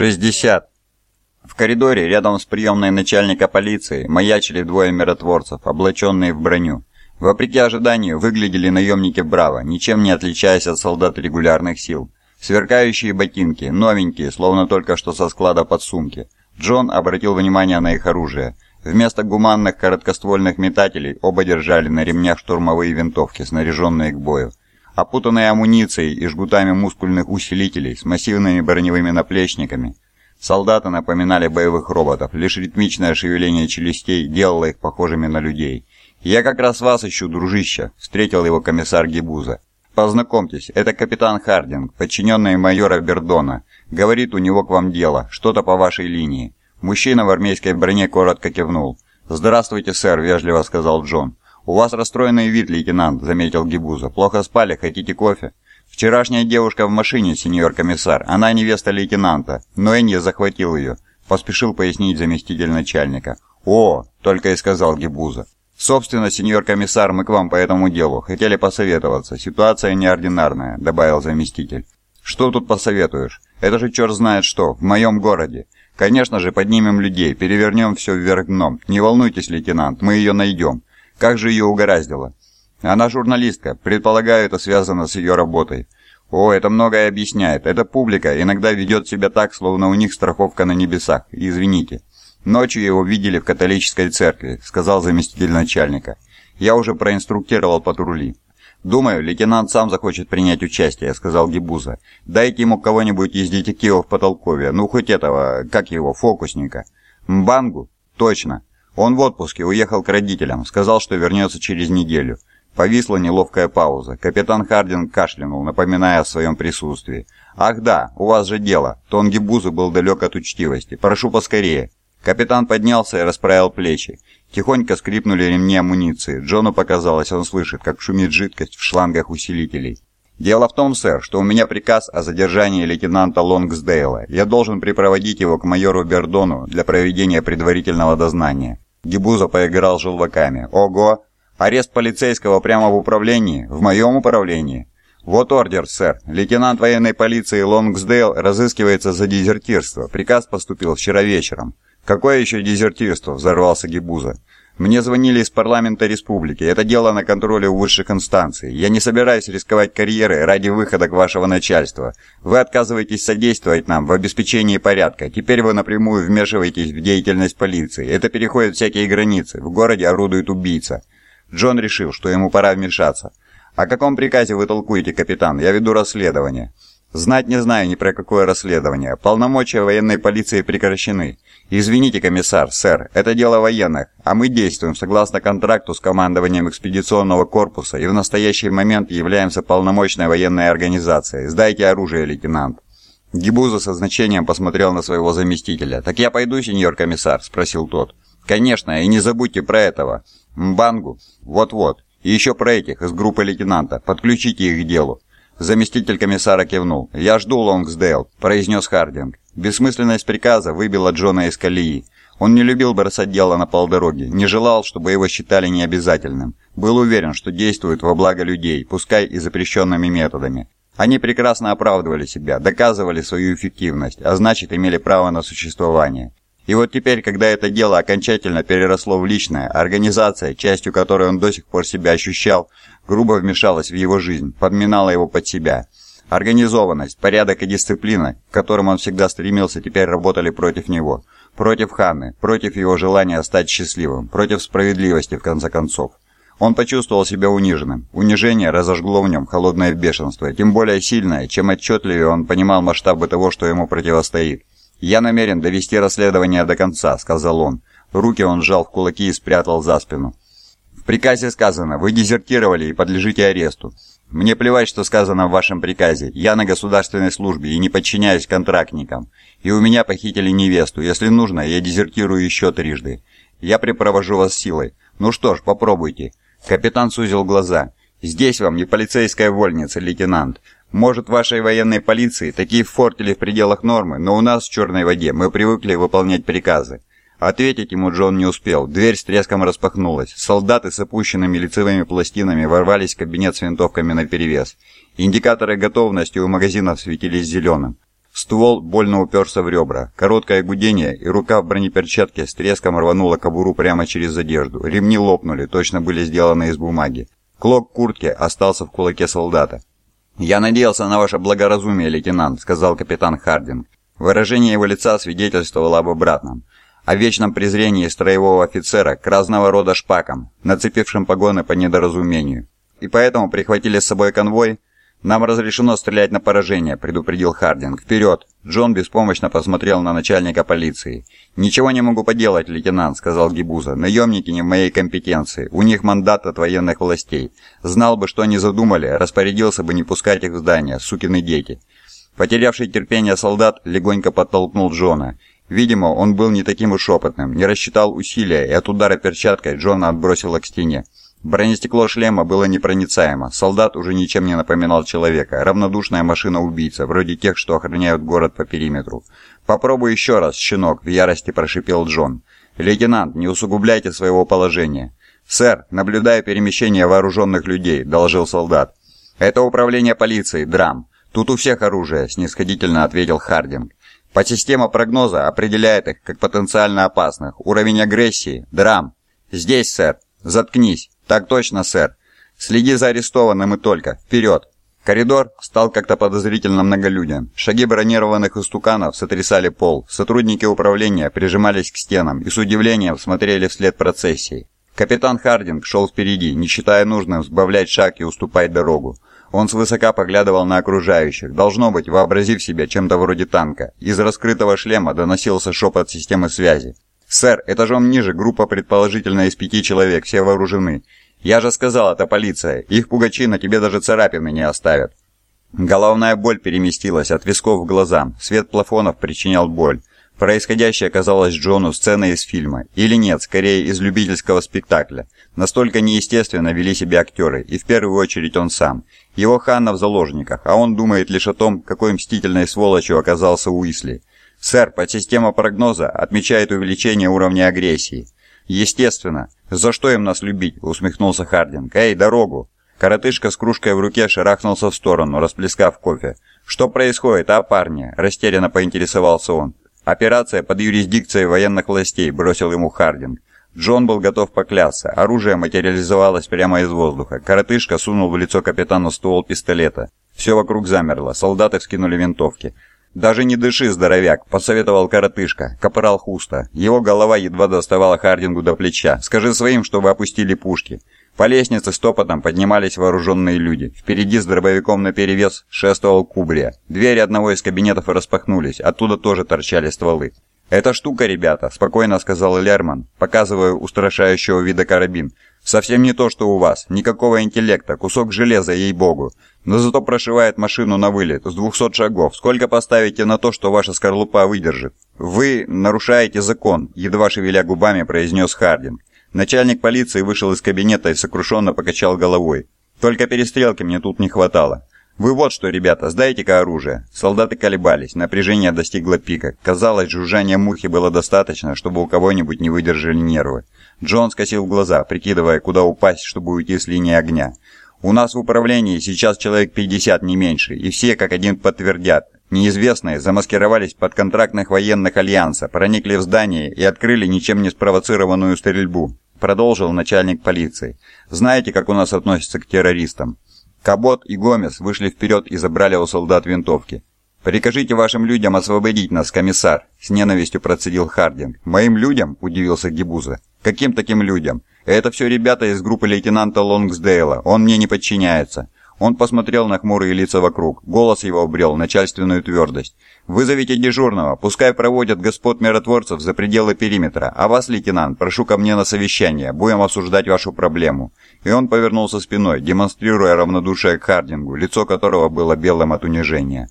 60. В коридоре рядом с приемной начальника полиции маячили двое миротворцев, облаченные в броню. Вопреки ожиданию, выглядели наемники Браво, ничем не отличаясь от солдат регулярных сил. Сверкающие ботинки, новенькие, словно только что со склада подсумки. Джон обратил внимание на их оружие. Вместо гуманных короткоствольных метателей оба держали на ремнях штурмовые винтовки, снаряженные к бою. Опутанные амуницией и жгутами мускульных усилителей с массивными броневыми наплечниками, солдаты напоминали боевых роботов, лишь ритмичное шевеление челюстей делало их похожими на людей. «Я как раз вас ищу, дружище», — встретил его комиссар Гибуза. «Познакомьтесь, это капитан Хардинг, подчиненный майора Бердона. Говорит, у него к вам дело, что-то по вашей линии». Мужчина в армейской броне коротко кивнул. «Здравствуйте, сэр», — вежливо сказал Джон. «У вас расстроенный вид, лейтенант», — заметил Гибуза. «Плохо спали? Хотите кофе?» «Вчерашняя девушка в машине, сеньор комиссар. Она невеста лейтенанта, но Энни захватил ее», — поспешил пояснить заместитель начальника. «О!» — только и сказал Гибуза. «Собственно, сеньор комиссар, мы к вам по этому делу. Хотели посоветоваться. Ситуация неординарная», — добавил заместитель. «Что тут посоветуешь? Это же черт знает что, в моем городе. Конечно же, поднимем людей, перевернем все вверх дном. Не волнуйтесь, лейтенант, мы ее найдем. Как же ее угораздило? Она журналистка, предполагаю, это связано с ее работой. О, это многое объясняет. Эта публика иногда ведет себя так, словно у них страховка на небесах. Извините. Ночью его видели в католической церкви, сказал заместитель начальника. Я уже проинструктировал патрули. «Думаю, лейтенант сам захочет принять участие», — сказал Гибуза. «Дайте ему кого-нибудь из детективов по толкове, ну хоть этого, как его, фокусника». «Мбангу?» «Точно. Он в отпуске, уехал к родителям, сказал, что вернется через неделю. Повисла неловкая пауза. Капитан Хардин кашлянул, напоминая о своем присутствии. «Ах да, у вас же дело!» Тон Гибузы был далек от учтивости. «Прошу поскорее!» Капитан поднялся и расправил плечи. Тихонько скрипнули ремни амуниции. Джону показалось, он слышит, как шумит жидкость в шлангах усилителей. «Дело в том, сэр, что у меня приказ о задержании лейтенанта Лонгсдейла. Я должен припроводить его к майору Бердону для проведения предварительного дознания». Гибуза поиграл желваками. «Ого! Арест полицейского прямо в управлении? В моем управлении?» «Вот ордер, сэр. Лейтенант военной полиции Лонгсдейл разыскивается за дезертирство. Приказ поступил вчера вечером». «Какое еще дезертирство?» – взорвался Гибуза. Мне звонили из парламента республики. Это дело на контроле у высших инстанций. Я не собираюсь рисковать карьерой ради выхода к вашего начальства. Вы отказываетесь содействовать нам в обеспечении порядка. Теперь вы напрямую вмешиваетесь в деятельность полиции. Это переходит всякие границы. В городе орудует убийца. Джон решил, что ему пора вмешаться. «О каком приказе вы толкуете, капитан? Я веду расследование». «Знать не знаю ни про какое расследование. Полномочия военной полиции прекращены. «Извините, комиссар, сэр, это дело военных, а мы действуем согласно контракту с командованием экспедиционного корпуса и в настоящий момент являемся полномочной военной организацией. Сдайте оружие, лейтенант». Гибуза со значением посмотрел на своего заместителя. «Так я пойду, сеньор комиссар?» – спросил тот. «Конечно, и не забудьте про этого. Мбангу? Вот-вот. И еще про этих из группы лейтенанта. Подключите их к делу». Заместитель комиссара кивнул. «Я жду, Лонгсдейл», – произнес Хардинг. Бессмысленность приказа выбила Джона из колеи. Он не любил бросать дело на полдороги, не желал, чтобы его считали необязательным. Был уверен, что действует во благо людей, пускай и запрещенными методами. Они прекрасно оправдывали себя, доказывали свою эффективность, а значит имели право на существование. И вот теперь, когда это дело окончательно переросло в личное, организация, частью которой он до сих пор себя ощущал, грубо вмешалась в его жизнь, подминала его под себя – Организованность, порядок и дисциплина, к которым он всегда стремился, теперь работали против него. Против Ханны, против его желания стать счастливым, против справедливости, в конце концов. Он почувствовал себя униженным. Унижение разожгло в нем холодное бешенство, тем более сильное, чем отчетливее он понимал масштабы того, что ему противостоит. «Я намерен довести расследование до конца», — сказал он. Руки он сжал в кулаки и спрятал за спину. «В приказе сказано, вы дезертировали и подлежите аресту. Мне плевать, что сказано в вашем приказе. Я на государственной службе и не подчиняюсь контрактникам. И у меня похитили невесту. Если нужно, я дезертирую еще трижды. Я припровожу вас силой. Ну что ж, попробуйте. Капитан сузил глаза. Здесь вам не полицейская вольница, лейтенант. Может, в вашей военной полиции такие фортели в пределах нормы, но у нас в черной воде мы привыкли выполнять приказы. Ответить ему Джон не успел. Дверь с треском распахнулась. Солдаты с опущенными лицевыми пластинами ворвались в кабинет с винтовками наперевес. Индикаторы готовности у магазинов светились зеленым. Ствол больно уперся в ребра. Короткое гудение, и рука в бронеперчатке с треском рванула кобуру прямо через одежду. Ремни лопнули, точно были сделаны из бумаги. Клок куртки остался в кулаке солдата. «Я надеялся на ваше благоразумие, лейтенант», — сказал капитан Хардинг. Выражение его лица свидетельствовало об обратном. О вечном презрении строевого офицера к разного рода шпакам, нацепившим погоны по недоразумению. И поэтому прихватили с собой конвой, «Нам разрешено стрелять на поражение», — предупредил Хардинг. «Вперед!» Джон беспомощно посмотрел на начальника полиции. «Ничего не могу поделать, лейтенант», — сказал Гибуза. «Наемники не в моей компетенции. У них мандат от военных властей. Знал бы, что они задумали, распорядился бы не пускать их в здание, сукины дети». Потерявший терпение солдат легонько подтолкнул Джона. Видимо, он был не таким уж опытным, не рассчитал усилия, и от удара перчаткой Джона отбросило к стене. Бронестекло шлема было непроницаемо. Солдат уже ничем не напоминал человека. Равнодушная машина-убийца, вроде тех, что охраняют город по периметру. «Попробуй еще раз, щенок», — в ярости прошипел Джон. «Лейтенант, не усугубляйте своего положения». «Сэр, наблюдаю перемещение вооруженных людей», — доложил солдат. «Это управление полицией, драм. Тут у всех оружие», — снисходительно ответил Хардинг. По система прогноза определяет их как потенциально опасных. Уровень агрессии – драм. Здесь, сэр. Заткнись. «Так точно, сэр. Следи за арестованным и только. Вперед!» Коридор стал как-то подозрительно многолюден. Шаги бронированных истуканов сотрясали пол. Сотрудники управления прижимались к стенам и с удивлением смотрели вслед процессии. Капитан Хардинг шел впереди, не считая нужным сбавлять шаг и уступать дорогу. Он свысока поглядывал на окружающих, должно быть, вообразив себя чем-то вроде танка. Из раскрытого шлема доносился шепот системы связи. «Сэр, этажом ниже группа предположительно из пяти человек, все вооружены. Я же сказал, это полиция. Их пугачи на тебе даже царапины не оставят». Головная боль переместилась от висков к глазам. Свет плафонов причинял боль. Происходящее казалось Джону сценой из фильма. Или нет, скорее из любительского спектакля. Настолько неестественно вели себя актеры, и в первую очередь он сам. Его Ханна в заложниках, а он думает лишь о том, какой мстительной сволочью оказался Уисли. Сэр, подсистема прогноза отмечает увеличение уровня агрессии. Естественно. За что им нас любить? Усмехнулся Хардинг. Эй, дорогу! Коротышка с кружкой в руке шарахнулся в сторону, расплескав кофе. «Что происходит, а, парни?» – растерянно поинтересовался он. «Операция под юрисдикцией военных властей», – бросил ему Хардинг. Джон был готов поклясться. Оружие материализовалось прямо из воздуха. Коротышка сунул в лицо капитану ствол пистолета. Все вокруг замерло. Солдаты вскинули винтовки. «Даже не дыши, здоровяк», — посоветовал коротышка, капрал Хуста. Его голова едва доставала Хардингу до плеча. «Скажи своим, чтобы опустили пушки». По лестнице стопотом поднимались вооруженные люди. Впереди с дробовиком наперевес шествовал Кубрия. Двери одного из кабинетов распахнулись, оттуда тоже торчали стволы. «Эта штука, ребята», — спокойно сказал Лерман, показывая устрашающего вида карабин. «Совсем не то, что у вас. Никакого интеллекта, кусок железа, ей-богу но зато прошивает машину на вылет с 200 шагов. Сколько поставите на то, что ваша скорлупа выдержит? Вы нарушаете закон, едва шевеля губами произнес Хардинг. Начальник полиции вышел из кабинета и сокрушенно покачал головой. Только перестрелки мне тут не хватало. «Вы вот что, ребята, сдайте-ка оружие». Солдаты колебались, напряжение достигло пика. Казалось, жужжания мухи было достаточно, чтобы у кого-нибудь не выдержали нервы. Джон скосил глаза, прикидывая, куда упасть, чтобы уйти с линии огня. У нас в управлении сейчас человек 50, не меньше, и все как один подтвердят. Неизвестные замаскировались под контрактных военных альянса, проникли в здание и открыли ничем не спровоцированную стрельбу. Продолжил начальник полиции. Знаете, как у нас относятся к террористам? Кабот и Гомес вышли вперед и забрали у солдат винтовки. «Прикажите вашим людям освободить нас, комиссар», — с ненавистью процедил Хардинг. «Моим людям?» — удивился Гибуза. «Каким таким людям? «Это все ребята из группы лейтенанта Лонгсдейла. Он мне не подчиняется». Он посмотрел на хмурые лица вокруг. Голос его обрел начальственную твердость. «Вызовите дежурного. Пускай проводят господ миротворцев за пределы периметра. А вас, лейтенант, прошу ко мне на совещание. Будем обсуждать вашу проблему». И он повернулся спиной, демонстрируя равнодушие к Хардингу, лицо которого было белым от унижения.